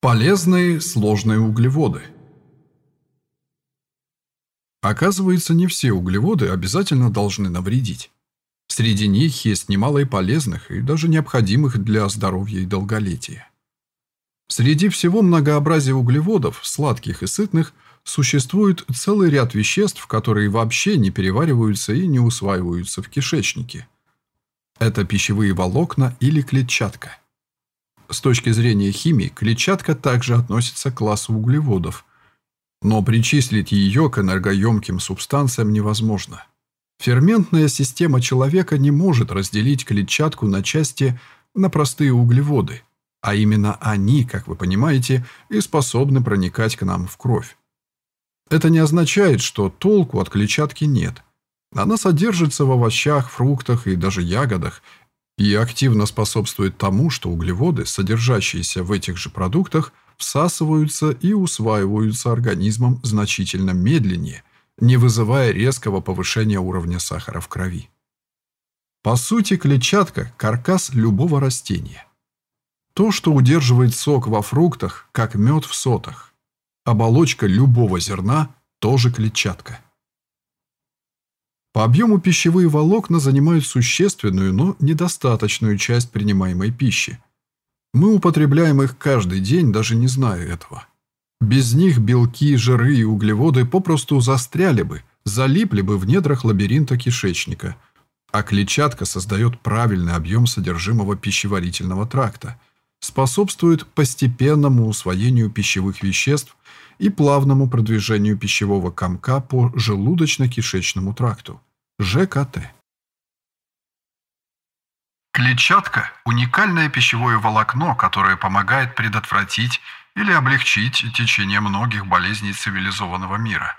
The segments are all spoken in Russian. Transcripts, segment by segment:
Полезные сложные углеводы. Оказывается, не все углеводы обязательно должны навредить. Среди них есть немало и полезных, и даже необходимых для здоровья и долголетия. Среди всего многообразия углеводов, сладких и сытных, существует целый ряд веществ, которые вообще не перевариваются и не усваиваются в кишечнике. Это пищевые волокна или клетчатка. С точки зрения химии, клетчатка также относится к классу углеводов, но причислить ее к энергоемким субстанциям невозможно. Ферментная система человека не может разделить клетчатку на части на простые углеводы, а именно они, как вы понимаете, и способны проникать к нам в кровь. Это не означает, что толку от клетчатки нет. Она содержится в овощах, фруктах и даже ягодах и активно способствует тому, что углеводы, содержащиеся в этих же продуктах, всасываются и усваиваются организмом значительно медленнее, не вызывая резкого повышения уровня сахара в крови. По сути, клетчатка – каркас любого растения. То, что удерживает сок во фруктах, как мед в сотах. Оболочка любого зерна – тоже клетчатка. По объему пищевые волокна занимают существенную, но недостаточную часть принимаемой пищи. Мы употребляем их каждый день, даже не зная этого. Без них белки, жиры и углеводы попросту застряли бы, залипли бы в недрах лабиринта кишечника, а клетчатка создает правильный объем содержимого пищеварительного тракта, способствует постепенному усвоению пищевых веществ и плавному продвижению пищевого комка по желудочно-кишечному тракту, ЖКТ. Клетчатка – уникальное пищевое волокно, которое помогает предотвратить или облегчить течение многих болезней цивилизованного мира.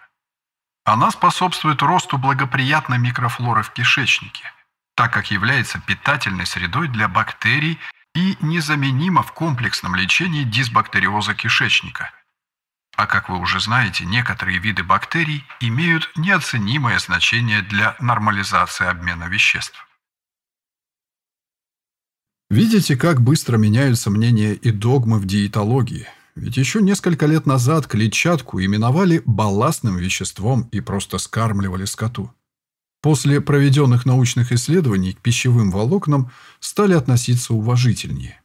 Она способствует росту благоприятной микрофлоры в кишечнике, так как является питательной средой для бактерий и незаменима в комплексном лечении дисбактериоза кишечника – а как вы уже знаете, некоторые виды бактерий имеют неоценимое значение для нормализации обмена веществ. Видите, как быстро меняются мнения и догмы в диетологии. Ведь еще несколько лет назад клетчатку именовали балластным веществом и просто скармливали скоту. После проведенных научных исследований к пищевым волокнам стали относиться уважительнее.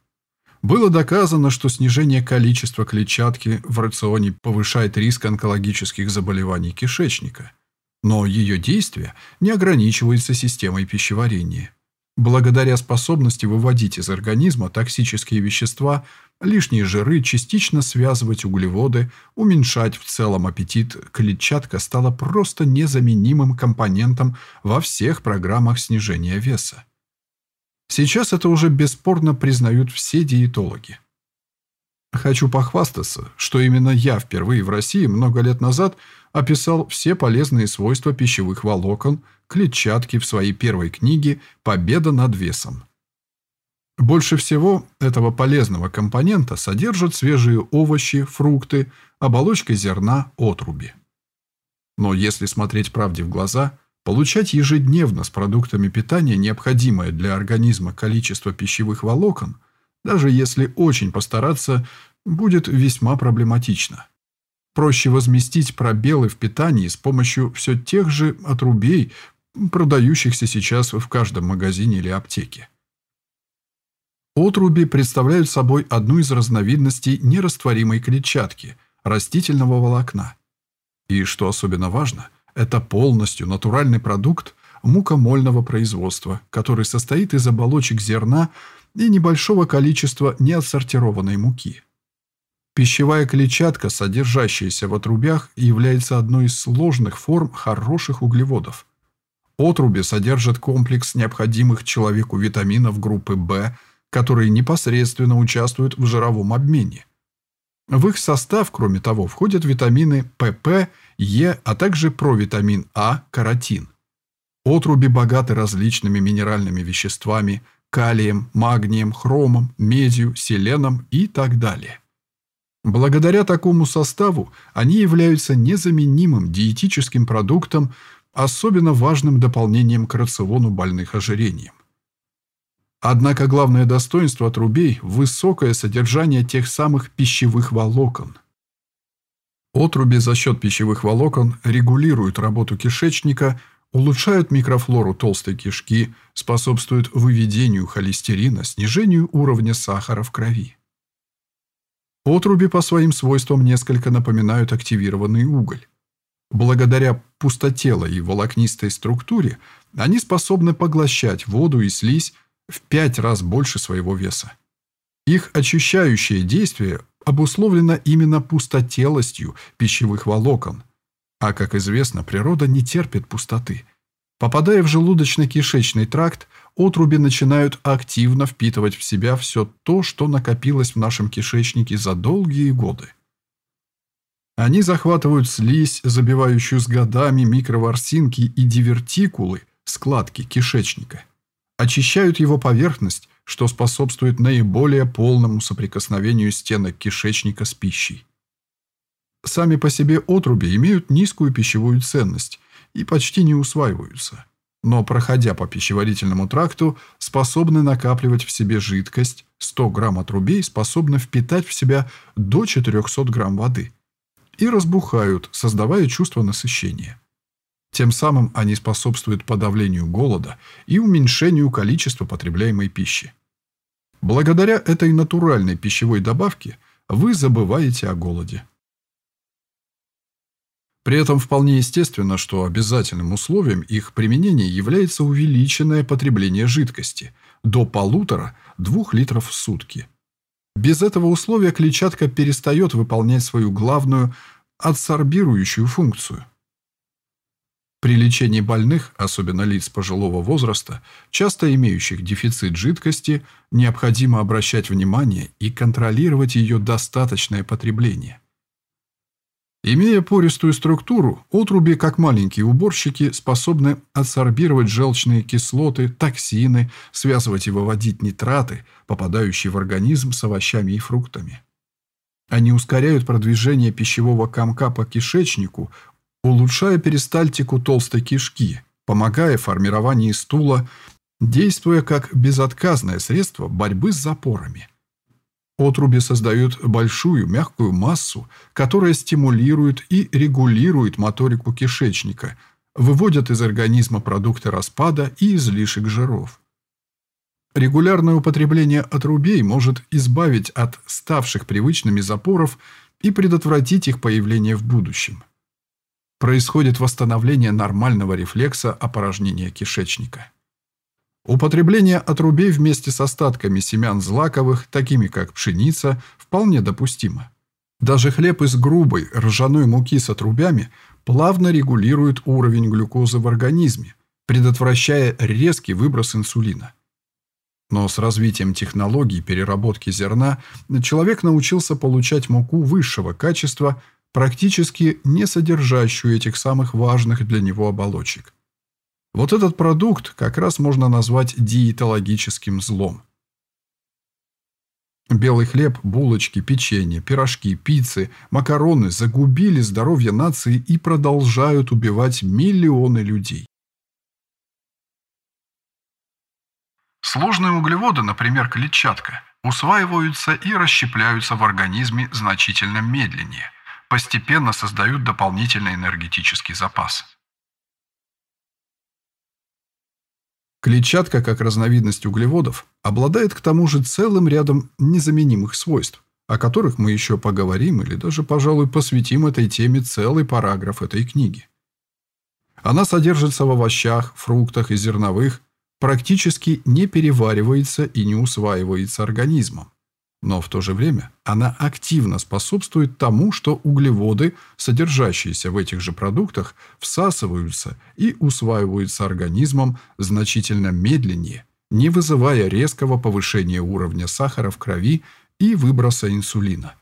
Было доказано, что снижение количества клетчатки в рационе повышает риск онкологических заболеваний кишечника. Но ее действие не ограничивается системой пищеварения. Благодаря способности выводить из организма токсические вещества, лишние жиры, частично связывать углеводы, уменьшать в целом аппетит, клетчатка стала просто незаменимым компонентом во всех программах снижения веса. Сейчас это уже бесспорно признают все диетологи. Хочу похвастаться, что именно я впервые в России много лет назад описал все полезные свойства пищевых волокон, клетчатки в своей первой книге «Победа над весом». Больше всего этого полезного компонента содержат свежие овощи, фрукты, оболочка зерна, отруби. Но если смотреть правде в глаза – Получать ежедневно с продуктами питания необходимое для организма количество пищевых волокон, даже если очень постараться, будет весьма проблематично. Проще возместить пробелы в питании с помощью все тех же отрубей, продающихся сейчас в каждом магазине или аптеке. Отруби представляют собой одну из разновидностей нерастворимой клетчатки, растительного волокна. И, что особенно важно, это полностью натуральный продукт мукомольного производства, который состоит из оболочек зерна и небольшого количества неотсортированной муки. Пищевая клетчатка, содержащаяся в отрубях, является одной из сложных форм хороших углеводов. Отруби содержат комплекс необходимых человеку витаминов группы В, которые непосредственно участвуют в жировом обмене. В их состав, кроме того, входят витамины ПП, Е, а также провитамин А, каротин. Отруби богаты различными минеральными веществами, калием, магнием, хромом, медью, селеном и так далее. Благодаря такому составу они являются незаменимым диетическим продуктом, особенно важным дополнением к рациону больных ожирением. Однако главное достоинство отрубей – высокое содержание тех самых пищевых волокон. Отруби за счет пищевых волокон регулируют работу кишечника, улучшают микрофлору толстой кишки, способствуют выведению холестерина, снижению уровня сахара в крови. Отруби по своим свойствам несколько напоминают активированный уголь. Благодаря пустотелой и волокнистой структуре они способны поглощать воду и слизь в пять раз больше своего веса. Их очищающее действие обусловлено именно пустотелостью пищевых волокон. А, как известно, природа не терпит пустоты. Попадая в желудочно-кишечный тракт, отруби начинают активно впитывать в себя все то, что накопилось в нашем кишечнике за долгие годы. Они захватывают слизь, забивающую с годами микроворсинки и дивертикулы, складки кишечника. Очищают его поверхность, что способствует наиболее полному соприкосновению стенок кишечника с пищей. Сами по себе отруби имеют низкую пищевую ценность и почти не усваиваются, но, проходя по пищеварительному тракту, способны накапливать в себе жидкость, 100 грамм отрубей способны впитать в себя до 400 грамм воды – и разбухают, создавая чувство насыщения. Тем самым они способствуют подавлению голода и уменьшению количества потребляемой пищи. Благодаря этой натуральной пищевой добавке вы забываете о голоде. При этом вполне естественно, что обязательным условием их применения является увеличенное потребление жидкости до полутора-двух литров в сутки – без этого условия клетчатка перестает выполнять свою главную адсорбирующую функцию. При лечении больных, особенно лиц пожилого возраста, часто имеющих дефицит жидкости, необходимо обращать внимание и контролировать ее достаточное потребление. Имея пористую структуру, отруби, как маленькие уборщики, способны адсорбировать желчные кислоты, токсины, связывать и выводить нитраты, попадающие в организм с овощами и фруктами. Они ускоряют продвижение пищевого комка по кишечнику, улучшая перистальтику толстой кишки, помогая формированию стула, действуя как безотказное средство борьбы с запорами – Отруби создают большую мягкую массу, которая стимулирует и регулирует моторику кишечника, выводят из организма продукты распада и излишек жиров. Регулярное употребление отрубей может избавить от ставших привычными запоров и предотвратить их появление в будущем. Происходит восстановление нормального рефлекса опорожнения кишечника. Употребление отрубей вместе с остатками семян злаковых, такими как пшеница, вполне допустимо. Даже хлеб из грубой ржаной муки с отрубями плавно регулирует уровень глюкозы в организме, предотвращая резкий выброс инсулина. Но с развитием технологий переработки зерна человек научился получать муку высшего качества, практически не содержащую этих самых важных для него оболочек. Вот этот продукт как раз можно назвать диетологическим злом. Белый хлеб, булочки, печенье, пирожки, пиццы, макароны загубили здоровье нации и продолжают убивать миллионы людей. Сложные углеводы, например, клетчатка, усваиваются и расщепляются в организме значительно медленнее, постепенно создают дополнительный энергетический запас. Клетчатка, как разновидность углеводов, обладает к тому же целым рядом незаменимых свойств, о которых мы еще поговорим или даже, пожалуй, посвятим этой теме целый параграф этой книги. Она содержится в овощах, фруктах и зерновых, практически не переваривается и не усваивается организмом но в то же время она активно способствует тому, что углеводы, содержащиеся в этих же продуктах, всасываются и усваиваются организмом значительно медленнее, не вызывая резкого повышения уровня сахара в крови и выброса инсулина.